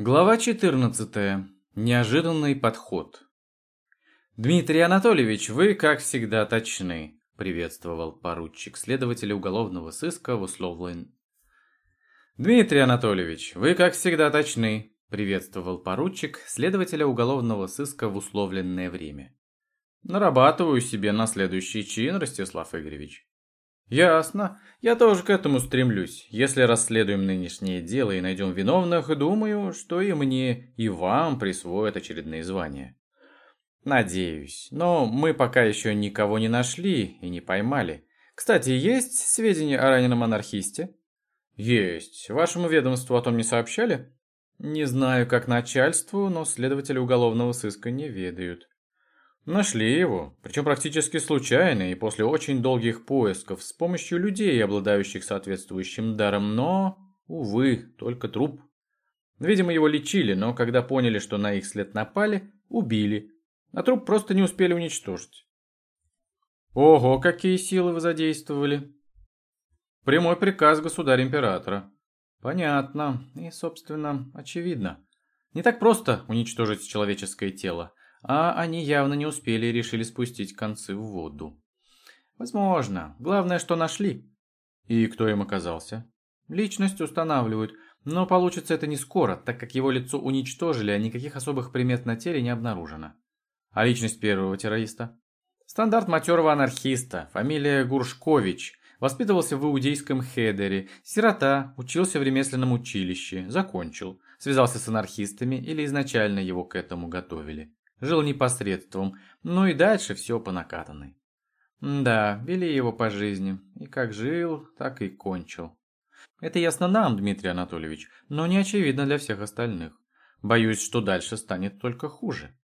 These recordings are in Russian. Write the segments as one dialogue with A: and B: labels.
A: Глава 14. Неожиданный подход. «Дмитрий Анатольевич, вы, как всегда, точны», — приветствовал поручик следователя уголовного сыска в условлен... «Дмитрий Анатольевич, вы, как всегда, точны», — приветствовал поручик следователя уголовного сыска в условленное время. «Нарабатываю себе на следующий чин, Ростислав Игоревич». «Ясно. Я тоже к этому стремлюсь. Если расследуем нынешнее дело и найдем виновных, думаю, что и мне, и вам присвоят очередные звания». «Надеюсь. Но мы пока еще никого не нашли и не поймали. Кстати, есть сведения о раненом анархисте?» «Есть. Вашему ведомству о том не сообщали?» «Не знаю, как начальству, но следователи уголовного сыска не ведают». Нашли его, причем практически случайно и после очень долгих поисков с помощью людей, обладающих соответствующим даром, но, увы, только труп. Видимо, его лечили, но когда поняли, что на их след напали, убили, а труп просто не успели уничтожить. Ого, какие силы вы задействовали. Прямой приказ государя-императора. Понятно и, собственно, очевидно. Не так просто уничтожить человеческое тело а они явно не успели и решили спустить концы в воду. Возможно. Главное, что нашли. И кто им оказался? Личность устанавливают, но получится это не скоро, так как его лицо уничтожили, а никаких особых примет на теле не обнаружено. А личность первого террориста? Стандарт матерого анархиста, фамилия Гуршкович, воспитывался в иудейском хедере, сирота, учился в ремесленном училище, закончил, связался с анархистами или изначально его к этому готовили. Жил не по средствам, ну и дальше все по накатанной. Да, вели его по жизни, и как жил, так и кончил. Это ясно нам, Дмитрий Анатольевич, но не очевидно для всех остальных. Боюсь, что дальше станет только хуже.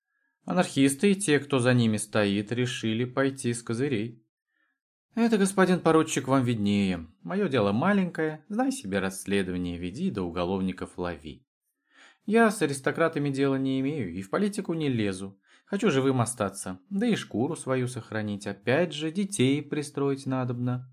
A: Анархисты и те, кто за ними стоит, решили пойти с козырей. Это, господин поручик, вам виднее. Мое дело маленькое, знай себе расследование веди, да уголовников лови. Я с аристократами дела не имею и в политику не лезу. Хочу живым остаться, да и шкуру свою сохранить. Опять же, детей пристроить надобно.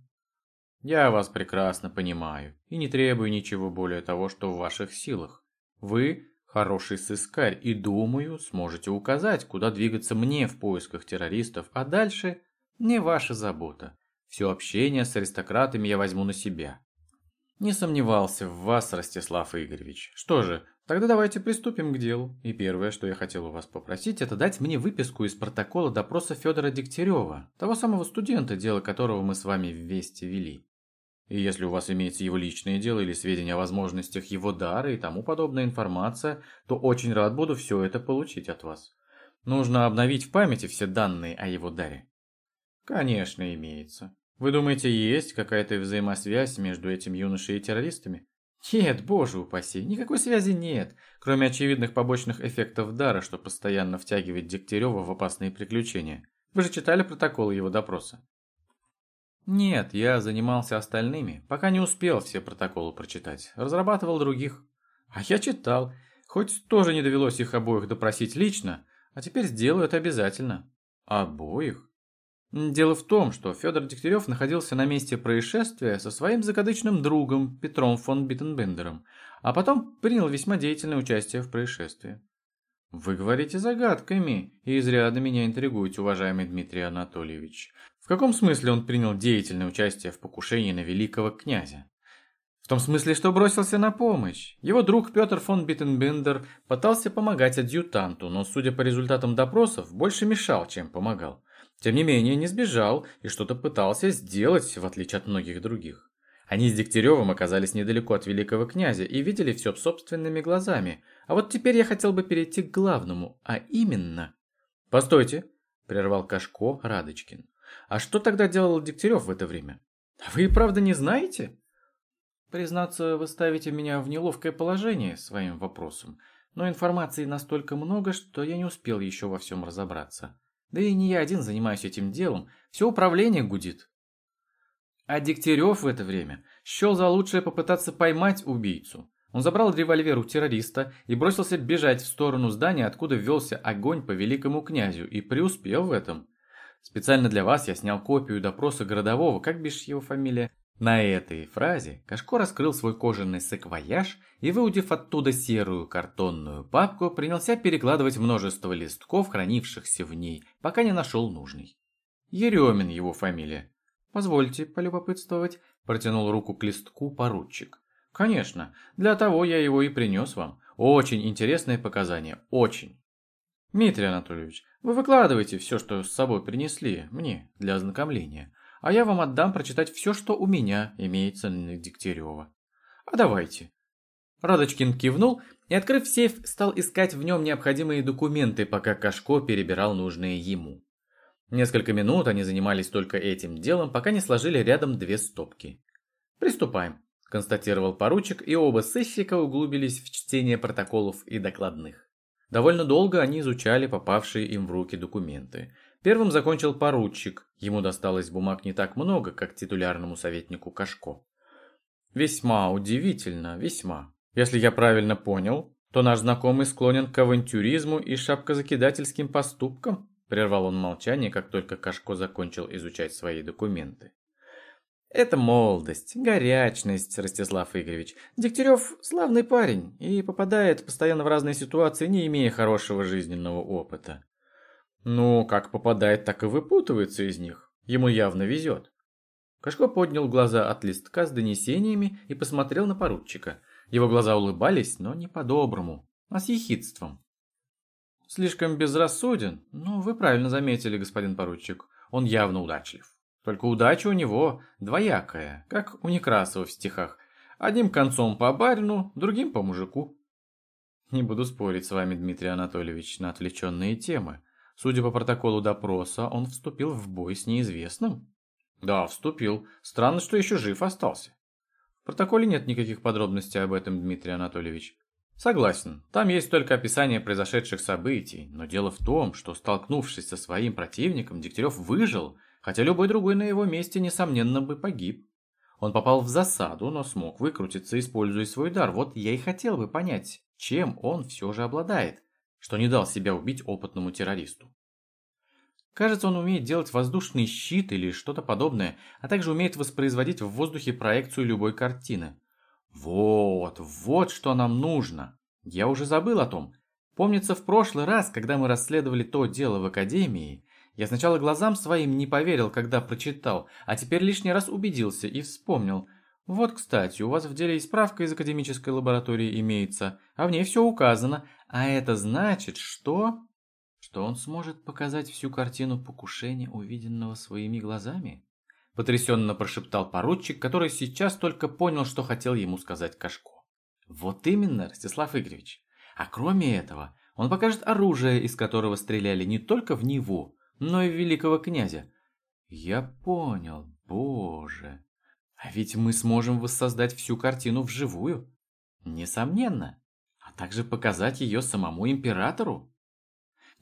A: Я вас прекрасно понимаю и не требую ничего более того, что в ваших силах. Вы хороший сыскарь и, думаю, сможете указать, куда двигаться мне в поисках террористов, а дальше не ваша забота. Все общение с аристократами я возьму на себя. Не сомневался в вас, Ростислав Игоревич. Что же, Тогда давайте приступим к делу. И первое, что я хотел у вас попросить, это дать мне выписку из протокола допроса Федора Дегтярева, того самого студента, дело которого мы с вами вместе вели. И если у вас имеется его личное дело или сведения о возможностях его дара и тому подобная информация, то очень рад буду все это получить от вас. Нужно обновить в памяти все данные о его даре. Конечно, имеется. Вы думаете, есть какая-то взаимосвязь между этим юношей и террористами? Нет, боже упаси, никакой связи нет, кроме очевидных побочных эффектов дара, что постоянно втягивает Дегтярева в опасные приключения. Вы же читали протоколы его допроса? Нет, я занимался остальными, пока не успел все протоколы прочитать. Разрабатывал других. А я читал, хоть тоже не довелось их обоих допросить лично, а теперь сделаю это обязательно. Обоих? Дело в том, что Федор Дегтярев находился на месте происшествия со своим закадычным другом Петром фон Биттенбендером, а потом принял весьма деятельное участие в происшествии. Вы говорите загадками и изрядно меня интригуете, уважаемый Дмитрий Анатольевич. В каком смысле он принял деятельное участие в покушении на великого князя? В том смысле, что бросился на помощь. Его друг Петр фон Биттенбендер пытался помогать адъютанту, но, судя по результатам допросов, больше мешал, чем помогал. Тем не менее, не сбежал и что-то пытался сделать, в отличие от многих других. Они с Дегтяревым оказались недалеко от великого князя и видели все собственными глазами. А вот теперь я хотел бы перейти к главному, а именно... «Постойте», – прервал Кашко Радочкин. «А что тогда делал Дегтярев в это время? Вы и правда не знаете?» «Признаться, вы ставите меня в неловкое положение своим вопросом, но информации настолько много, что я не успел еще во всем разобраться. Да и не я один занимаюсь этим делом, все управление гудит. А Дегтярев в это время счел за лучшее попытаться поймать убийцу. Он забрал револьвер у террориста и бросился бежать в сторону здания, откуда велся огонь по великому князю, и преуспел в этом. Специально для вас я снял копию допроса городового, как бишь его фамилия, На этой фразе Кашко раскрыл свой кожаный саквояж и, выудив оттуда серую картонную папку, принялся перекладывать множество листков, хранившихся в ней, пока не нашел нужный. Еремин его фамилия. «Позвольте полюбопытствовать», – протянул руку к листку поручик. «Конечно, для того я его и принес вам. Очень интересные показания, очень». «Дмитрий Анатольевич, вы выкладывайте все, что с собой принесли, мне, для ознакомления а я вам отдам прочитать все, что у меня имеется на Дегтярева. А давайте. Радочкин кивнул и, открыв сейф, стал искать в нем необходимые документы, пока Кашко перебирал нужные ему. Несколько минут они занимались только этим делом, пока не сложили рядом две стопки. «Приступаем», – констатировал поручик, и оба сыщика углубились в чтение протоколов и докладных. Довольно долго они изучали попавшие им в руки документы – Первым закончил поручик. Ему досталось бумаг не так много, как титулярному советнику Кашко. Весьма удивительно, весьма. Если я правильно понял, то наш знакомый склонен к авантюризму и шапкозакидательским поступкам, прервал он молчание, как только Кашко закончил изучать свои документы. Это молодость, горячность, Ростислав Игоревич. Дегтярев славный парень и попадает постоянно в разные ситуации, не имея хорошего жизненного опыта. Ну, как попадает, так и выпутывается из них. Ему явно везет. Кашко поднял глаза от листка с донесениями и посмотрел на поручика. Его глаза улыбались, но не по-доброму, а с ехидством. Слишком безрассуден. Ну, вы правильно заметили, господин поручик. Он явно удачлив. Только удача у него двоякая, как у Некрасова в стихах. Одним концом по барину, другим по мужику. Не буду спорить с вами, Дмитрий Анатольевич, на отвлеченные темы. Судя по протоколу допроса, он вступил в бой с неизвестным. Да, вступил. Странно, что еще жив остался. В протоколе нет никаких подробностей об этом, Дмитрий Анатольевич. Согласен, там есть только описание произошедших событий, но дело в том, что столкнувшись со своим противником, Дегтярев выжил, хотя любой другой на его месте, несомненно, бы погиб. Он попал в засаду, но смог выкрутиться, используя свой дар. Вот я и хотел бы понять, чем он все же обладает что не дал себя убить опытному террористу. Кажется, он умеет делать воздушный щит или что-то подобное, а также умеет воспроизводить в воздухе проекцию любой картины. Вот, вот что нам нужно. Я уже забыл о том. Помнится, в прошлый раз, когда мы расследовали то дело в Академии, я сначала глазам своим не поверил, когда прочитал, а теперь лишний раз убедился и вспомнил – вот, кстати, у вас в деле и справка из академической лаборатории имеется, а в ней все указано. А это значит, что... Что он сможет показать всю картину покушения, увиденного своими глазами? Потрясенно прошептал поручик, который сейчас только понял, что хотел ему сказать Кашко. Вот именно, Ростислав Игоревич. А кроме этого, он покажет оружие, из которого стреляли не только в него, но и в великого князя. Я понял, боже. А ведь мы сможем воссоздать всю картину вживую. Несомненно. А также показать ее самому императору.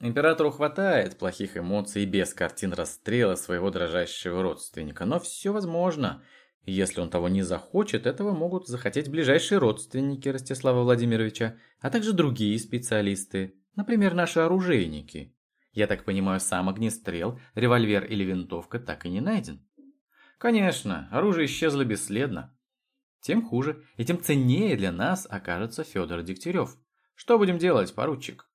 A: Императору хватает плохих эмоций без картин расстрела своего дрожащего родственника, но все возможно. Если он того не захочет, этого могут захотеть ближайшие родственники Ростислава Владимировича, а также другие специалисты, например, наши оружейники. Я так понимаю, сам огнестрел, револьвер или винтовка так и не найден. Конечно, оружие исчезло бесследно. Тем хуже и тем ценнее для нас окажется Федор Дегтярев. Что будем делать, поручик?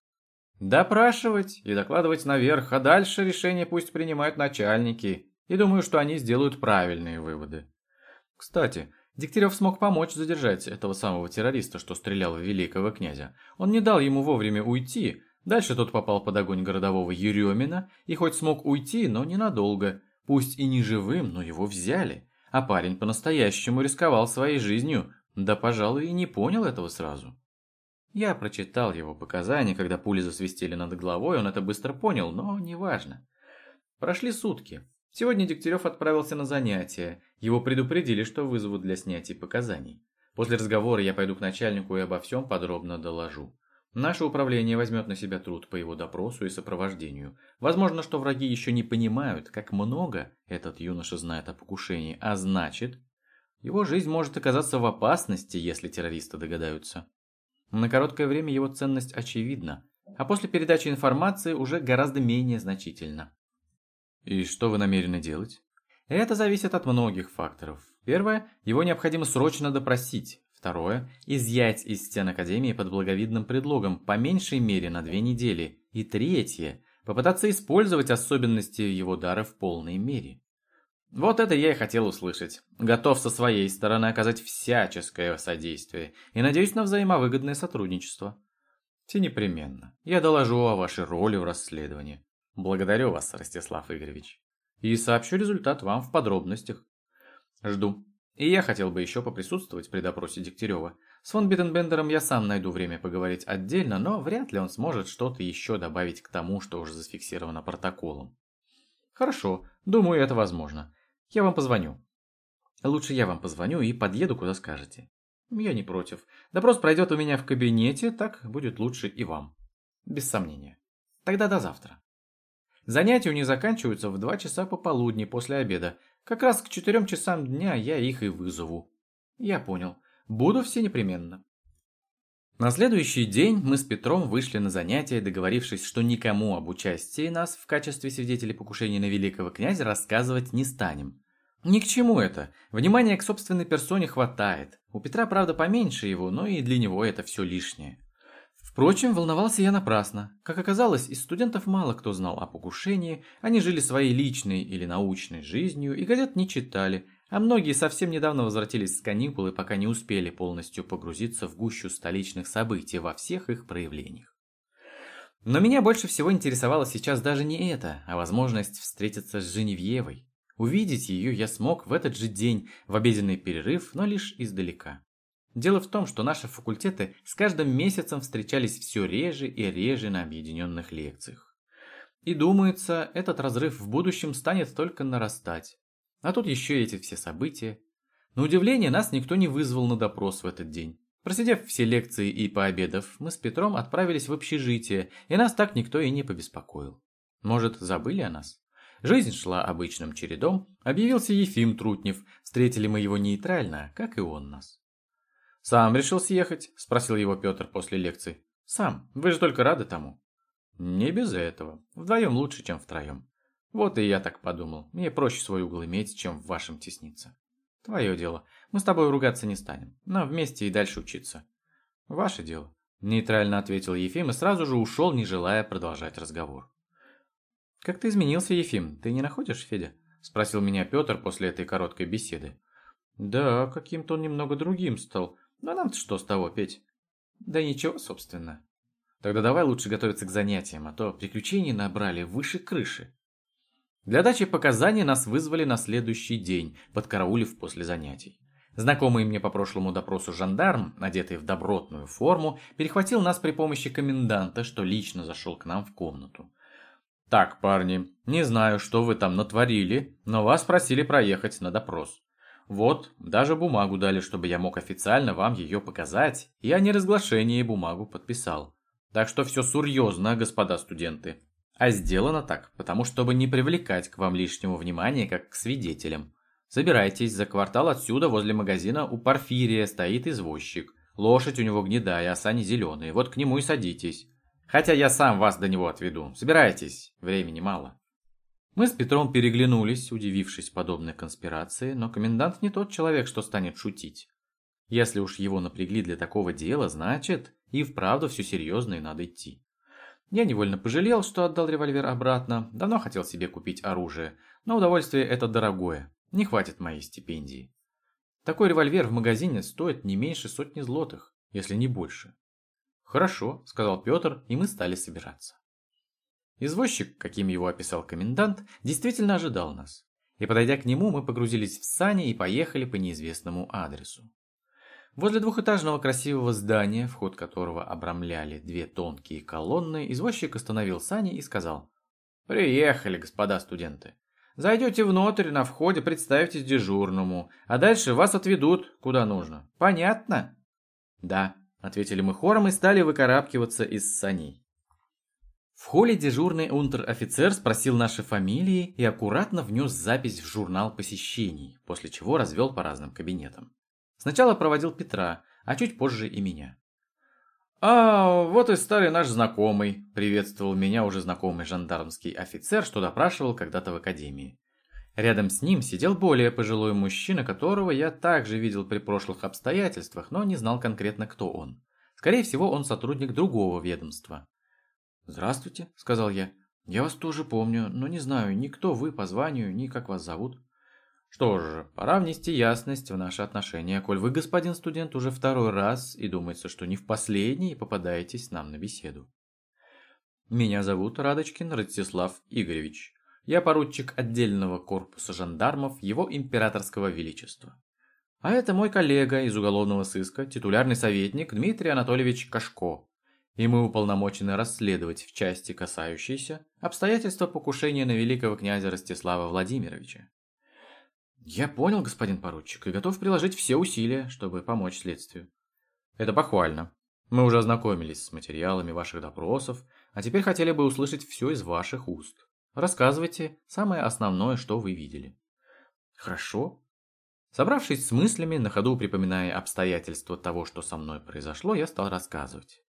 A: Допрашивать и докладывать наверх, а дальше решение пусть принимают начальники. И думаю, что они сделают правильные выводы. Кстати, Дегтярев смог помочь задержать этого самого террориста, что стрелял в великого князя. Он не дал ему вовремя уйти. Дальше тот попал под огонь городового Еремина и хоть смог уйти, но ненадолго – Пусть и не живым, но его взяли. А парень по-настоящему рисковал своей жизнью, да, пожалуй, и не понял этого сразу. Я прочитал его показания, когда пули засвистели над головой, он это быстро понял, но неважно. Прошли сутки. Сегодня Дегтярев отправился на занятия. Его предупредили, что вызовут для снятия показаний. После разговора я пойду к начальнику и обо всем подробно доложу. Наше управление возьмет на себя труд по его допросу и сопровождению. Возможно, что враги еще не понимают, как много этот юноша знает о покушении, а значит, его жизнь может оказаться в опасности, если террористы догадаются. На короткое время его ценность очевидна, а после передачи информации уже гораздо менее значительна. И что вы намерены делать? Это зависит от многих факторов. Первое, его необходимо срочно допросить. Второе, изъять из стен Академии под благовидным предлогом, по меньшей мере на две недели. И третье, попытаться использовать особенности его дара в полной мере. Вот это я и хотел услышать. Готов со своей стороны оказать всяческое содействие и надеюсь на взаимовыгодное сотрудничество. Все непременно. Я доложу о вашей роли в расследовании. Благодарю вас, Ростислав Игоревич. И сообщу результат вам в подробностях. Жду. И я хотел бы еще поприсутствовать при допросе Дегтярева. С фон Биттенбендером я сам найду время поговорить отдельно, но вряд ли он сможет что-то еще добавить к тому, что уже зафиксировано протоколом. Хорошо, думаю, это возможно. Я вам позвоню. Лучше я вам позвоню и подъеду, куда скажете. Я не против. Допрос пройдет у меня в кабинете, так будет лучше и вам. Без сомнения. Тогда до завтра. Занятия у них заканчиваются в два часа пополудни после обеда. Как раз к четырем часам дня я их и вызову. Я понял. Буду все непременно. На следующий день мы с Петром вышли на занятия, договорившись, что никому об участии нас в качестве свидетелей покушения на великого князя рассказывать не станем. Ни к чему это. Внимания к собственной персоне хватает. У Петра, правда, поменьше его, но и для него это все лишнее. Впрочем, волновался я напрасно. Как оказалось, из студентов мало кто знал о покушении, они жили своей личной или научной жизнью и газет не читали, а многие совсем недавно возвратились с каникул и пока не успели полностью погрузиться в гущу столичных событий во всех их проявлениях. Но меня больше всего интересовало сейчас даже не это, а возможность встретиться с Женевьевой. Увидеть ее я смог в этот же день, в обеденный перерыв, но лишь издалека. Дело в том, что наши факультеты с каждым месяцем встречались все реже и реже на объединенных лекциях. И думается, этот разрыв в будущем станет только нарастать. А тут еще эти все события. На удивление, нас никто не вызвал на допрос в этот день. Просидев все лекции и пообедав, мы с Петром отправились в общежитие, и нас так никто и не побеспокоил. Может, забыли о нас? Жизнь шла обычным чередом, объявился Ефим Трутнев, встретили мы его нейтрально, как и он нас. «Сам решил съехать?» – спросил его Петр после лекции. «Сам. Вы же только рады тому». «Не без этого. Вдвоем лучше, чем втроем. Вот и я так подумал. Мне проще свой угол иметь, чем в вашем тесниться. Твое дело. Мы с тобой ругаться не станем. Но вместе и дальше учиться. Ваше дело. Нейтрально ответил Ефим и сразу же ушел, не желая продолжать разговор. «Как ты изменился, Ефим? Ты не находишь, Федя?» – спросил меня Петр после этой короткой беседы. «Да, каким-то он немного другим стал. Но нам-то что с того, Петь?» «Да ничего, собственно». «Тогда давай лучше готовиться к занятиям, а то приключений набрали выше крыши». Для дачи показаний нас вызвали на следующий день, подкараулив после занятий. Знакомый мне по прошлому допросу жандарм, одетый в добротную форму, перехватил нас при помощи коменданта, что лично зашел к нам в комнату. «Так, парни, не знаю, что вы там натворили, но вас просили проехать на допрос. Вот, даже бумагу дали, чтобы я мог официально вам ее показать, и о неразглашении бумагу подписал. Так что все серьезно, господа студенты. А сделано так, потому чтобы не привлекать к вам лишнего внимания, как к свидетелям. Забирайтесь, за квартал отсюда, возле магазина, у Порфирия стоит извозчик. Лошадь у него гнедая, а сани зеленые, вот к нему и садитесь. Хотя я сам вас до него отведу. Собирайтесь, времени мало. Мы с Петром переглянулись, удивившись подобной конспирации, но комендант не тот человек, что станет шутить. Если уж его напрягли для такого дела, значит, и вправду все серьезно и надо идти. Я невольно пожалел, что отдал револьвер обратно, давно хотел себе купить оружие, но удовольствие это дорогое, не хватит моей стипендии. Такой револьвер в магазине стоит не меньше сотни злотых, если не больше. «Хорошо», — сказал Петр, и мы стали собираться. Извозчик, каким его описал комендант, действительно ожидал нас. И подойдя к нему, мы погрузились в сани и поехали по неизвестному адресу. Возле двухэтажного красивого здания, вход которого обрамляли две тонкие колонны, извозчик остановил сани и сказал «Приехали, господа студенты. Зайдете внутрь, на входе представитесь дежурному, а дальше вас отведут куда нужно. Понятно?» «Да», ответили мы хором и стали выкарабкиваться из саней. В холле дежурный унтер-офицер спросил наши фамилии и аккуратно внес запись в журнал посещений, после чего развел по разным кабинетам. Сначала проводил Петра, а чуть позже и меня. «А, вот и старый наш знакомый», — приветствовал меня уже знакомый жандармский офицер, что допрашивал когда-то в академии. Рядом с ним сидел более пожилой мужчина, которого я также видел при прошлых обстоятельствах, но не знал конкретно, кто он. Скорее всего, он сотрудник другого ведомства. «Здравствуйте», — сказал я. «Я вас тоже помню, но не знаю ни кто вы по званию, ни как вас зовут». «Что же, пора внести ясность в наши отношения, коль вы, господин студент, уже второй раз и думается, что не в последний попадаетесь нам на беседу». «Меня зовут Радочкин Ростислав Игоревич. Я поручик отдельного корпуса жандармов Его Императорского Величества. А это мой коллега из уголовного сыска, титулярный советник Дмитрий Анатольевич Кашко, и мы уполномочены расследовать в части, касающейся обстоятельства покушения на великого князя Ростислава Владимировича. Я понял, господин поручик, и готов приложить все усилия, чтобы помочь следствию. Это похвально. Мы уже ознакомились с материалами ваших допросов, а теперь хотели бы услышать все из ваших уст. Рассказывайте самое основное, что вы видели. Хорошо. Собравшись с мыслями, на ходу припоминая обстоятельства того, что со мной произошло, я стал рассказывать.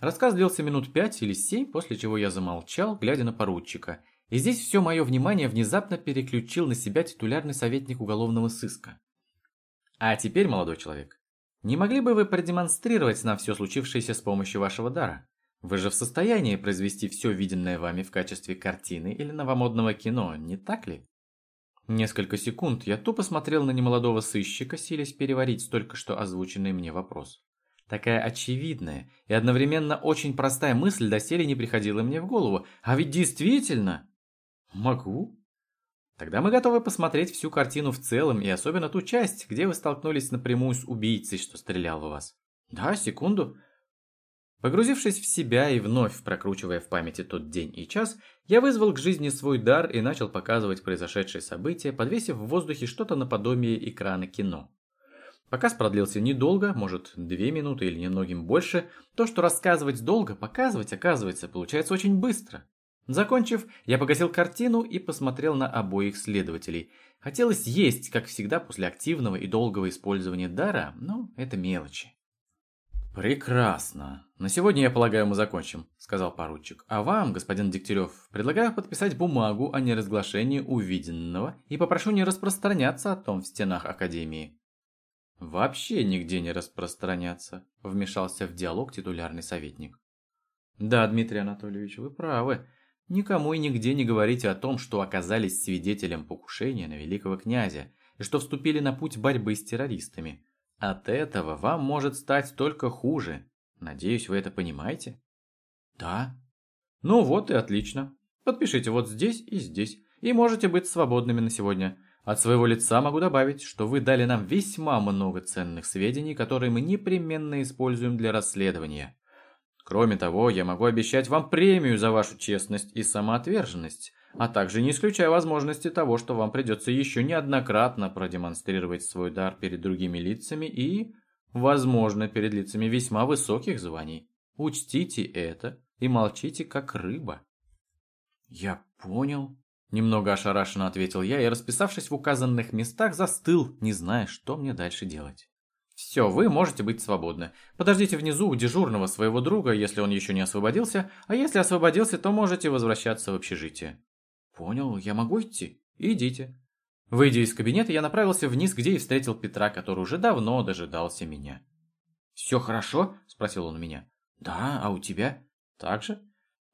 A: Рассказ длился минут пять или семь, после чего я замолчал, глядя на поручика. И здесь все мое внимание внезапно переключил на себя титулярный советник уголовного сыска. А теперь, молодой человек, не могли бы вы продемонстрировать нам все случившееся с помощью вашего дара? Вы же в состоянии произвести все виденное вами в качестве картины или новомодного кино, не так ли? Несколько секунд я тупо смотрел на немолодого сыщика, силясь переварить столько что озвученный мне вопрос. Такая очевидная и одновременно очень простая мысль доселе не приходила мне в голову. А ведь действительно... Могу. Тогда мы готовы посмотреть всю картину в целом и особенно ту часть, где вы столкнулись напрямую с убийцей, что стрелял в вас. Да, секунду. Погрузившись в себя и вновь прокручивая в памяти тот день и час, я вызвал к жизни свой дар и начал показывать произошедшие события, подвесив в воздухе что-то наподобие экрана кино. Показ продлился недолго, может, две минуты или немногим больше. То, что рассказывать долго, показывать, оказывается, получается очень быстро. Закончив, я погасил картину и посмотрел на обоих следователей. Хотелось есть, как всегда, после активного и долгого использования дара, но это мелочи. «Прекрасно. На сегодня, я полагаю, мы закончим», — сказал поручик. «А вам, господин Дегтярев, предлагаю подписать бумагу о неразглашении увиденного и попрошу не распространяться о том в стенах Академии». «Вообще нигде не распространяться», — вмешался в диалог титулярный советник. «Да, Дмитрий Анатольевич, вы правы. Никому и нигде не говорите о том, что оказались свидетелем покушения на великого князя и что вступили на путь борьбы с террористами. От этого вам может стать только хуже. Надеюсь, вы это понимаете?» «Да». «Ну вот и отлично. Подпишите вот здесь и здесь, и можете быть свободными на сегодня». От своего лица могу добавить, что вы дали нам весьма много ценных сведений, которые мы непременно используем для расследования. Кроме того, я могу обещать вам премию за вашу честность и самоотверженность, а также не исключая возможности того, что вам придется еще неоднократно продемонстрировать свой дар перед другими лицами и, возможно, перед лицами весьма высоких званий. Учтите это и молчите, как рыба. Я понял, Немного ошарашенно ответил я и, расписавшись в указанных местах, застыл, не зная, что мне дальше делать. «Все, вы можете быть свободны. Подождите внизу у дежурного своего друга, если он еще не освободился, а если освободился, то можете возвращаться в общежитие». «Понял, я могу идти?» «Идите». Выйдя из кабинета, я направился вниз, где и встретил Петра, который уже давно дожидался меня. «Все хорошо?» – спросил он меня. «Да, а у тебя?» «Так же?»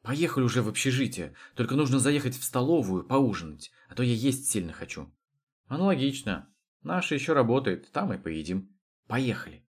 A: Поехали уже в общежитие. Только нужно заехать в столовую, поужинать, а то я есть сильно хочу. Аналогично. Наша еще работает, там и поедим. Поехали.